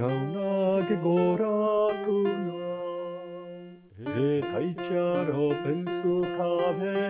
jaunak goratu nau, eta itxaro pentsu kabe